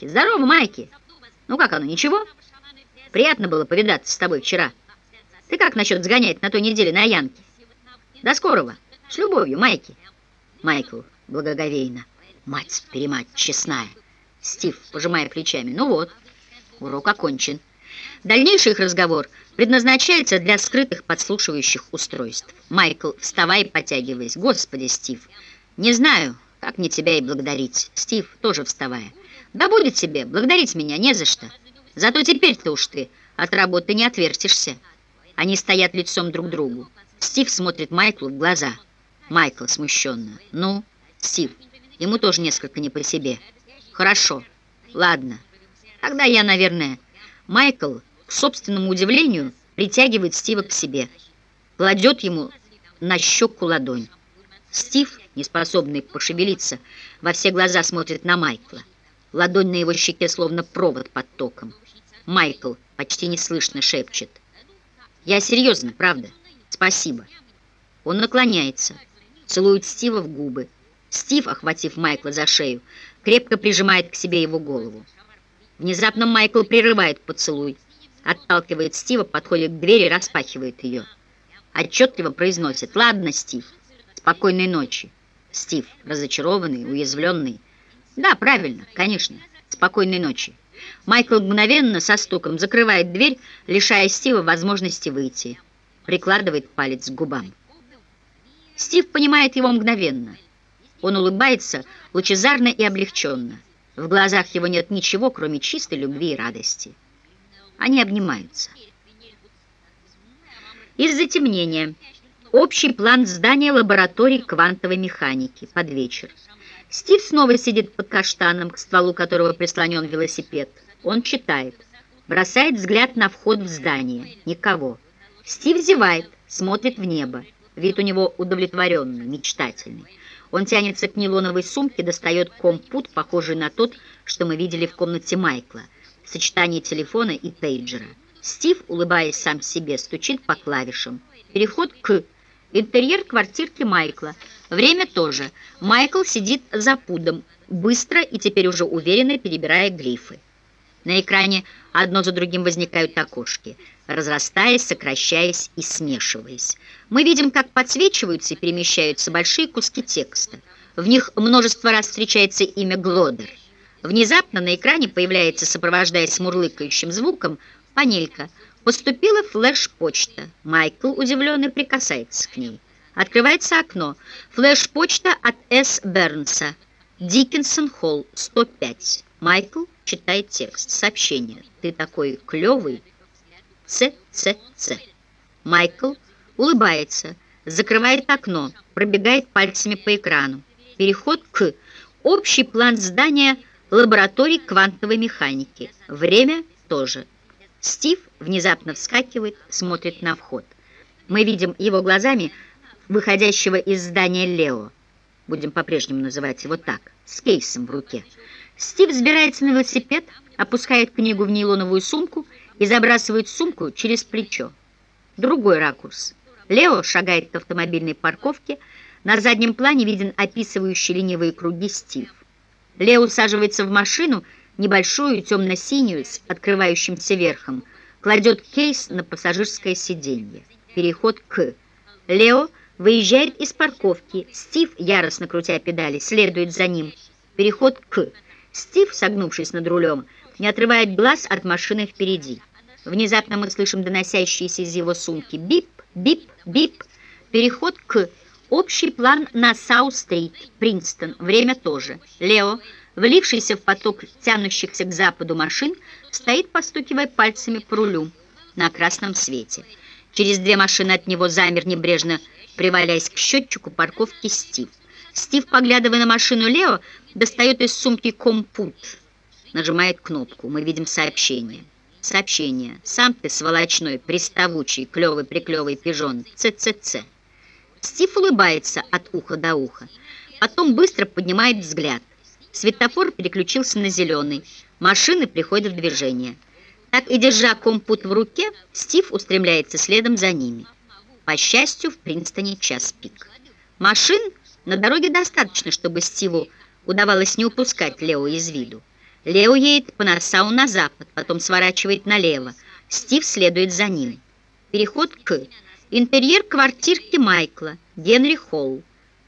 Майки. Здорово, Майки. Ну как оно, ничего? Приятно было повидаться с тобой вчера. Ты как насчет сгонять на той неделе на Янке? До скорого. С любовью, Майки. Майкл благоговейно. Мать-перемать честная. Стив, пожимая плечами. Ну вот, урок окончен. Дальнейший их разговор предназначается для скрытых подслушивающих устройств. Майкл, вставай, потягиваясь. Господи, Стив, не знаю, как мне тебя и благодарить. Стив, тоже вставая. Да будет тебе, благодарить меня не за что. Зато теперь-то уж ты от работы не отвертишься. Они стоят лицом друг к другу. Стив смотрит Майклу в глаза. Майкл смущенно. Ну, Стив, ему тоже несколько не по себе. Хорошо, ладно. Тогда я, наверное... Майкл, к собственному удивлению, притягивает Стива к себе. Кладет ему на щеку ладонь. Стив, неспособный пошевелиться, во все глаза смотрит на Майкла. Ладонь на его щеке словно провод под током. Майкл почти неслышно шепчет. «Я серьезно, правда? Спасибо». Он наклоняется, целует Стива в губы. Стив, охватив Майкла за шею, крепко прижимает к себе его голову. Внезапно Майкл прерывает поцелуй, отталкивает Стива, подходит к двери, распахивает ее. Отчетливо произносит «Ладно, Стив, спокойной ночи». Стив, разочарованный, уязвленный. «Да, правильно, конечно, спокойной ночи». Майкл мгновенно со стуком закрывает дверь, лишая Стива возможности выйти. Прикладывает палец к губам. Стив понимает его мгновенно. Он улыбается лучезарно и облегченно. В глазах его нет ничего, кроме чистой любви и радости. Они обнимаются. Из затемнения. Общий план здания лаборатории квантовой механики. Под вечер. Стив снова сидит под каштаном, к стволу которого прислонен велосипед. Он читает. Бросает взгляд на вход в здание. Никого. Стив зевает, смотрит в небо. Вид у него удовлетворенный, мечтательный. Он тянется к нейлоновой сумке, достает компут, похожий на тот, что мы видели в комнате Майкла, в сочетании телефона и пейджера. Стив, улыбаясь сам себе, стучит по клавишам. Переход к интерьер квартирки Майкла. Время тоже. Майкл сидит за пудом, быстро и теперь уже уверенно перебирая грифы. На экране одно за другим возникают окошки, разрастаясь, сокращаясь и смешиваясь. Мы видим, как подсвечиваются и перемещаются большие куски текста. В них множество раз встречается имя Глодер. Внезапно на экране появляется, сопровождаясь мурлыкающим звуком, панелька. Поступила флеш-почта. Майкл, удивленный, прикасается к ней. Открывается окно. Флеш-почта от С. Бернса. Диккенсон Холл, 105. Майкл читает текст. Сообщение. Ты такой клевый. Ц, Ц, Ц. Майкл улыбается, закрывает окно, пробегает пальцами по экрану. Переход к общий план здания лаборатории квантовой механики. Время тоже. Стив внезапно вскакивает, смотрит на вход. Мы видим его глазами выходящего из здания Лео. Будем по-прежнему называть его так, с кейсом в руке. Стив взбирается на велосипед, опускает книгу в нейлоновую сумку и забрасывает сумку через плечо. Другой ракурс. Лео шагает к автомобильной парковке. На заднем плане виден описывающий ленивые круги Стив. Лео усаживается в машину, небольшую, темно-синюю, с открывающимся верхом, кладет кейс на пассажирское сиденье. Переход к... Лео выезжает из парковки. Стив, яростно крутя педали, следует за ним. Переход к... Стив, согнувшись над рулем, не отрывает глаз от машины впереди. Внезапно мы слышим доносящиеся из его сумки бип, бип, бип. Переход к общий план на Саут-стрит, Принстон. Время тоже. Лео, влившийся в поток тянущихся к западу машин, стоит, постукивая пальцами по рулю на красном свете. Через две машины от него замер небрежно, приваляясь к счетчику парковки Стив. Стив, поглядывая на машину Лео, достает из сумки компут, нажимает кнопку. Мы видим сообщение. Сообщение. Сам ты сволочной, приставучий, клевый-приклевый пижон. ЦЦЦ. Стив улыбается от уха до уха. Потом быстро поднимает взгляд. Светофор переключился на зеленый. Машины приходят в движение. Так и держа компут в руке, Стив устремляется следом за ними. По счастью, в Принстоне час пик. Машин на дороге достаточно, чтобы Стиву удавалось не упускать Лео из виду. Лео едет по Нассау на запад, потом сворачивает налево. Стив следует за ним. Переход к... Интерьер квартирки Майкла, Генри Холл.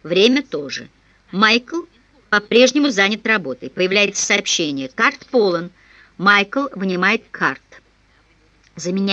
Время тоже. Майкл по-прежнему занят работой. Появляется сообщение. Карт полон. Майкл вынимает карт. Заменяет